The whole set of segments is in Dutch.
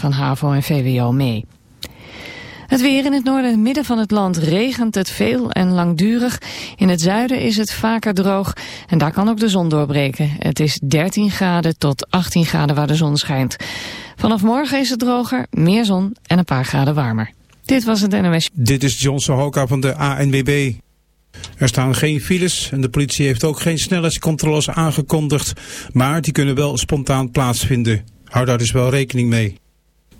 van HAVO en VWO mee. Het weer in het noorden en midden van het land regent het veel en langdurig. In het zuiden is het vaker droog en daar kan ook de zon doorbreken. Het is 13 graden tot 18 graden waar de zon schijnt. Vanaf morgen is het droger, meer zon en een paar graden warmer. Dit was het NMS. Dit is John Sohoka van de ANWB. Er staan geen files en de politie heeft ook geen snelheidscontroles aangekondigd. Maar die kunnen wel spontaan plaatsvinden. Hou daar dus wel rekening mee.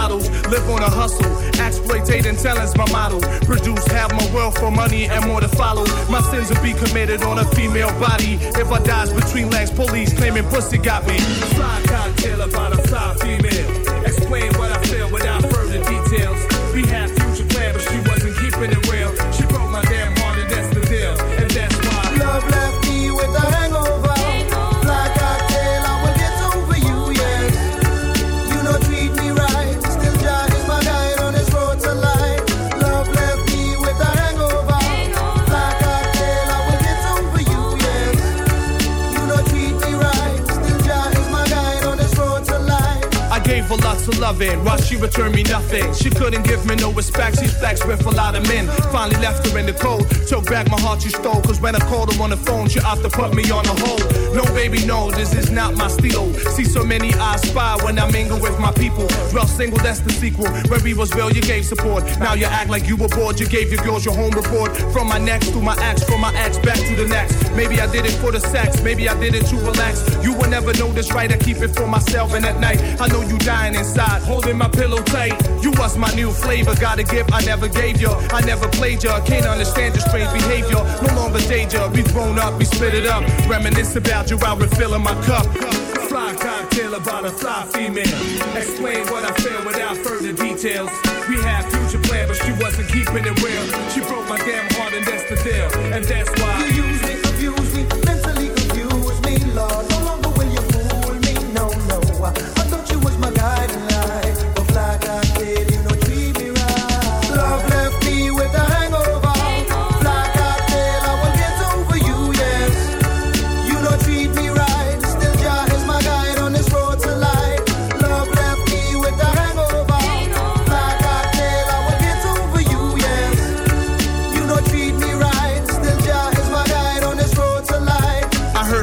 lottos. Live on a hustle, exploitating talent's my model. Produce half my wealth for money and more to follow. My sins will be committed on a female body. If I dies between legs, police claiming pussy got me. Fly cocktail about a fly female. Returned me nothing. She couldn't give me no respect. She's flexed with a lot of men. Finally left her in the cold. Took back my heart you stole. Cause when I called her on the phone, she opted to put me on a hold. No, baby, no, this is not my steel. See so many eyes spy when I mingle with my people. Dwell single, that's the sequel. Where we was real, you gave support. Now you act like you were bored. You gave your girls your home report. From my next to my ex, from my ex back to the next. Maybe I did it for the sex. Maybe I did it to relax. You will never know this right. I keep it for myself. And at night, I know you dying inside holding my pillow tight. You was my new flavor, got a gift I never gave you. I never played you, can't understand your strange behavior. No longer danger, we grown up, we split it up. Reminisce about you, I refilling my cup. Fly cocktail about a fly female. Explain what I feel without further details. We had future plans, but she wasn't keeping it real. She broke my damn heart, and that's the deal. And that's why.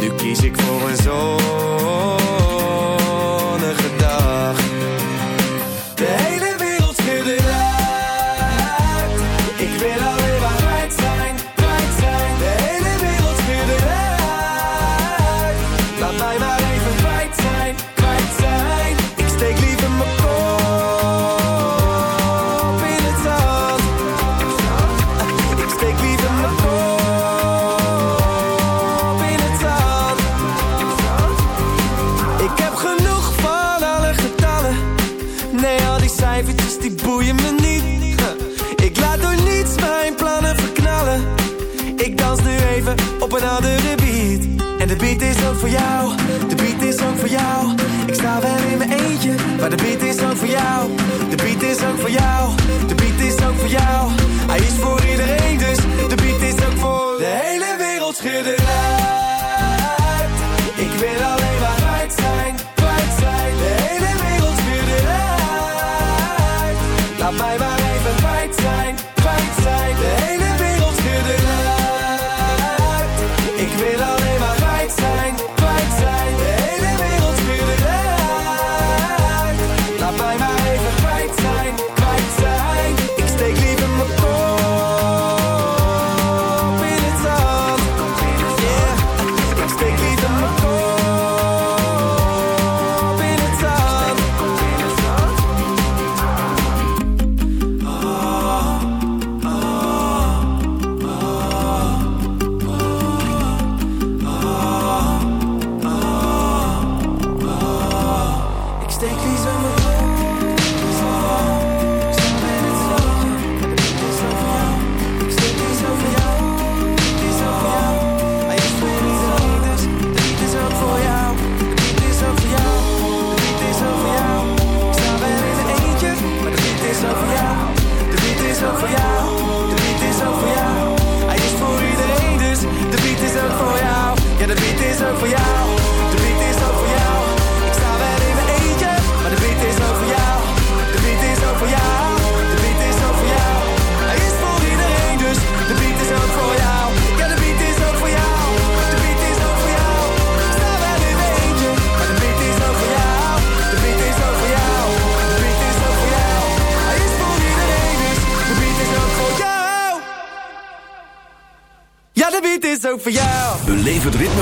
nu kies ik voor een zon voor jou.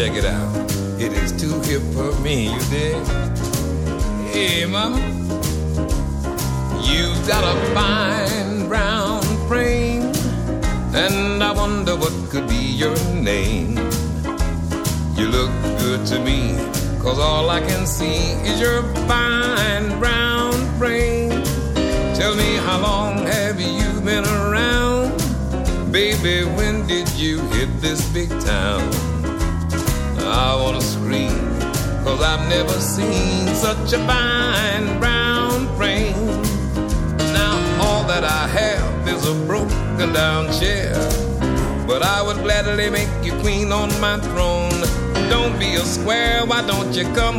check it out.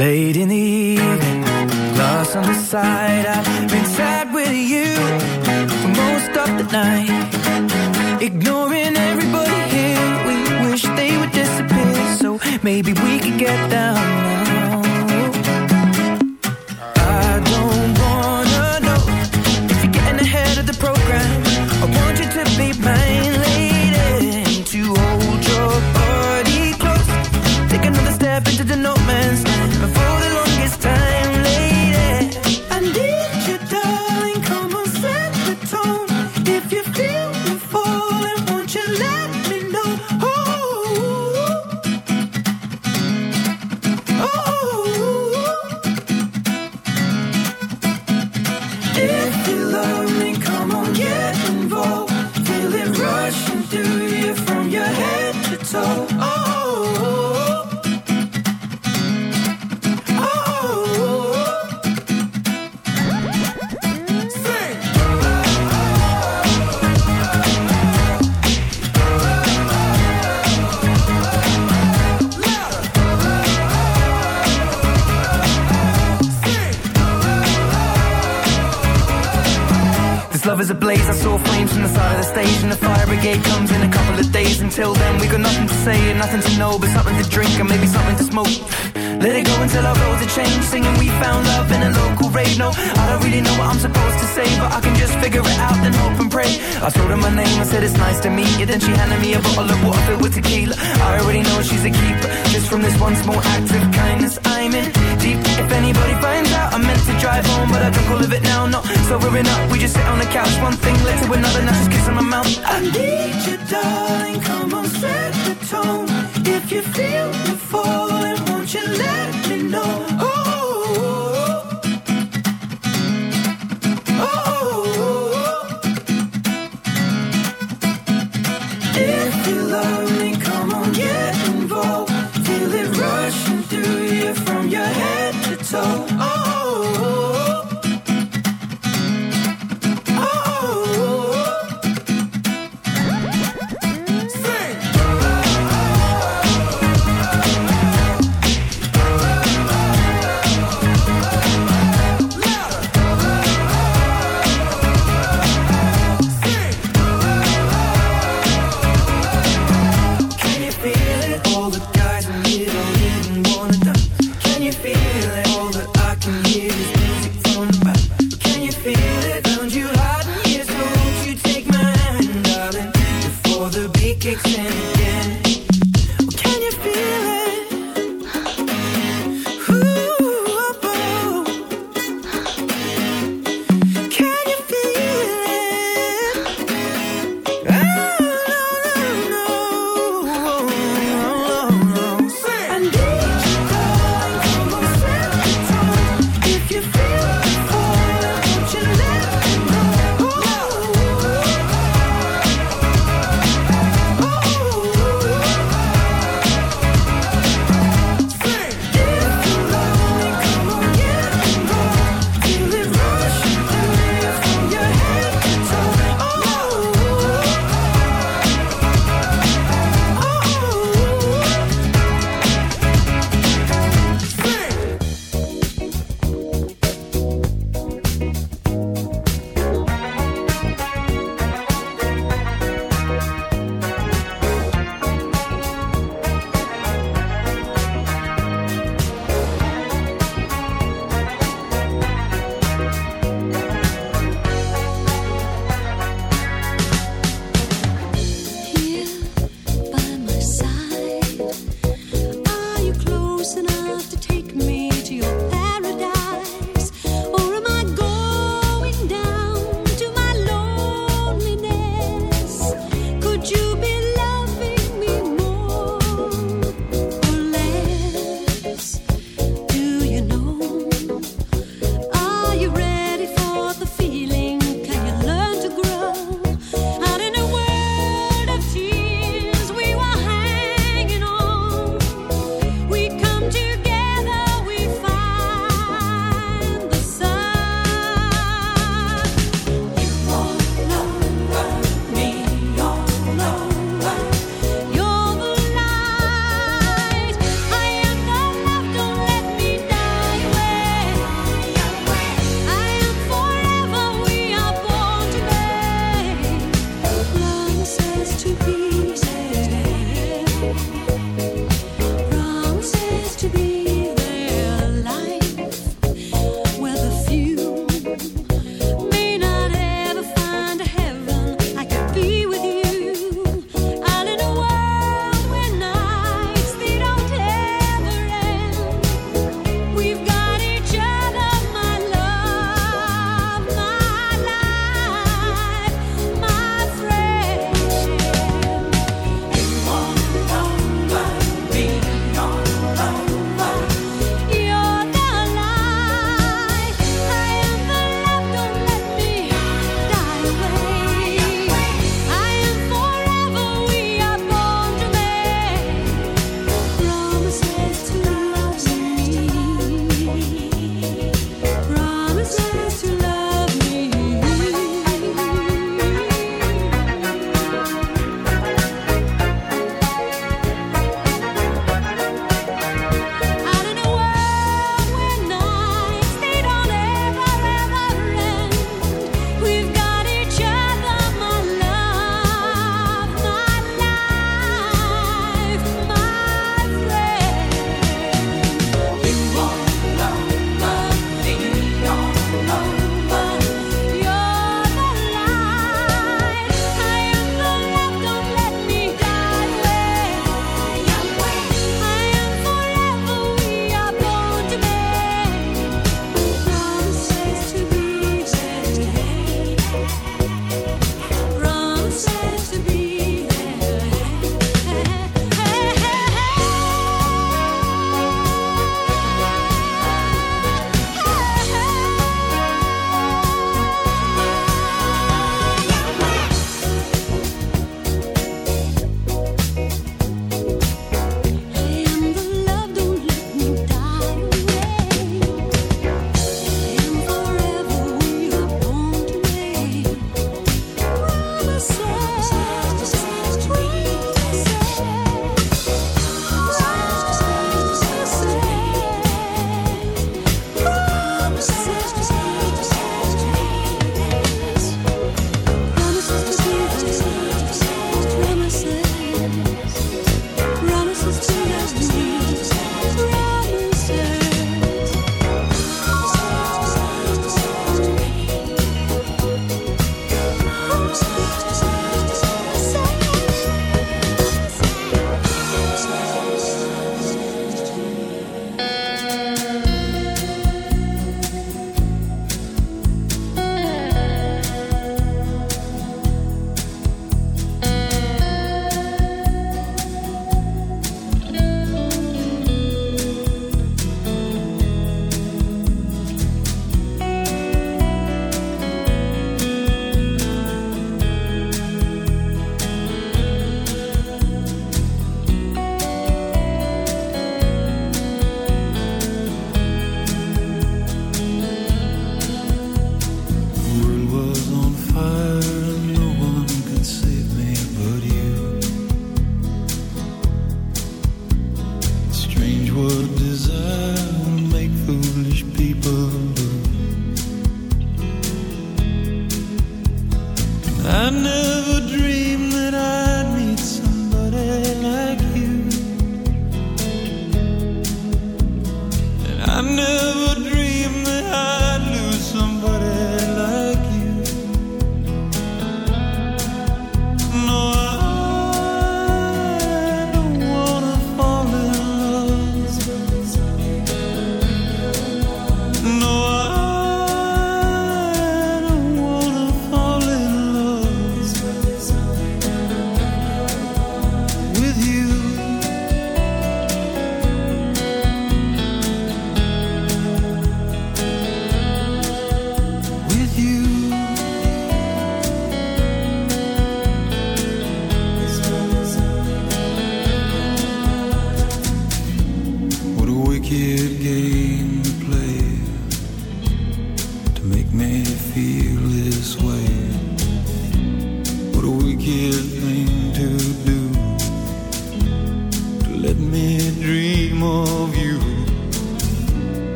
late in the evening, glass on the side. I don't really know what I'm supposed to say, but I can just figure it out, and hope and pray. I told her my name, I said it's nice to meet you. Then she handed me a bottle of water filled with tequila. I already know she's a keeper, just from this one small act of kindness. I'm in deep. If anybody finds out, I meant to drive home, but I don't of it now. Not sobering up, we just sit on the couch, one thing led to another, now just kissing my mouth. I need you, darling, come on, set the tone. If you feel me falling, won't you let me know?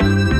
Bye.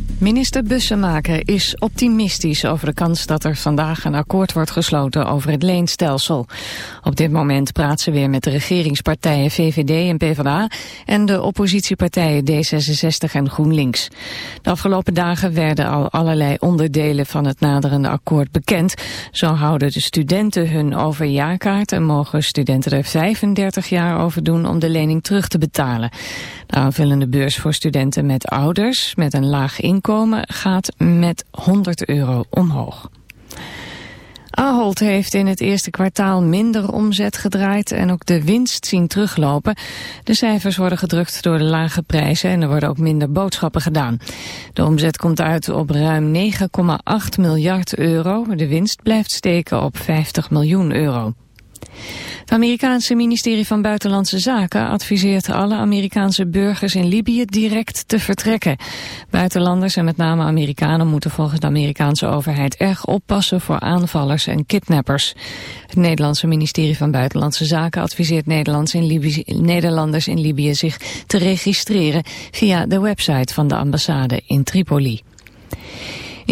Minister Bussemaker is optimistisch over de kans dat er vandaag een akkoord wordt gesloten over het leenstelsel. Op dit moment praat ze weer met de regeringspartijen VVD en PvdA en de oppositiepartijen D66 en GroenLinks. De afgelopen dagen werden al allerlei onderdelen van het naderende akkoord bekend. Zo houden de studenten hun overjaarkaart en mogen studenten er 35 jaar over doen om de lening terug te betalen. De aanvullende beurs voor studenten met ouders met een laag inkomen gaat met 100 euro omhoog. Ahold heeft in het eerste kwartaal minder omzet gedraaid en ook de winst zien teruglopen. De cijfers worden gedrukt door de lage prijzen en er worden ook minder boodschappen gedaan. De omzet komt uit op ruim 9,8 miljard euro. De winst blijft steken op 50 miljoen euro. Het Amerikaanse ministerie van Buitenlandse Zaken adviseert alle Amerikaanse burgers in Libië direct te vertrekken. Buitenlanders en met name Amerikanen moeten volgens de Amerikaanse overheid erg oppassen voor aanvallers en kidnappers. Het Nederlandse ministerie van Buitenlandse Zaken adviseert Nederlanders in Libië, Nederlanders in Libië zich te registreren via de website van de ambassade in Tripoli.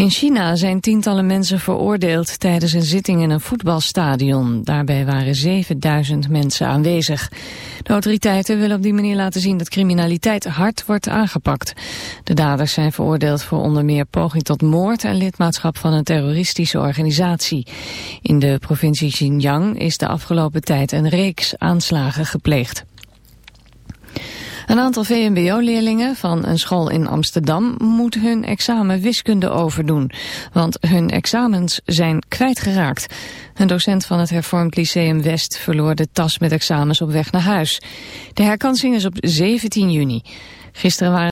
In China zijn tientallen mensen veroordeeld tijdens een zitting in een voetbalstadion. Daarbij waren 7000 mensen aanwezig. De autoriteiten willen op die manier laten zien dat criminaliteit hard wordt aangepakt. De daders zijn veroordeeld voor onder meer poging tot moord en lidmaatschap van een terroristische organisatie. In de provincie Xinjiang is de afgelopen tijd een reeks aanslagen gepleegd. Een aantal VMBO-leerlingen van een school in Amsterdam moet hun examen wiskunde overdoen, want hun examens zijn kwijtgeraakt. Een docent van het Hervormd Lyceum West verloor de tas met examens op weg naar huis. De herkansing is op 17 juni. Gisteren waren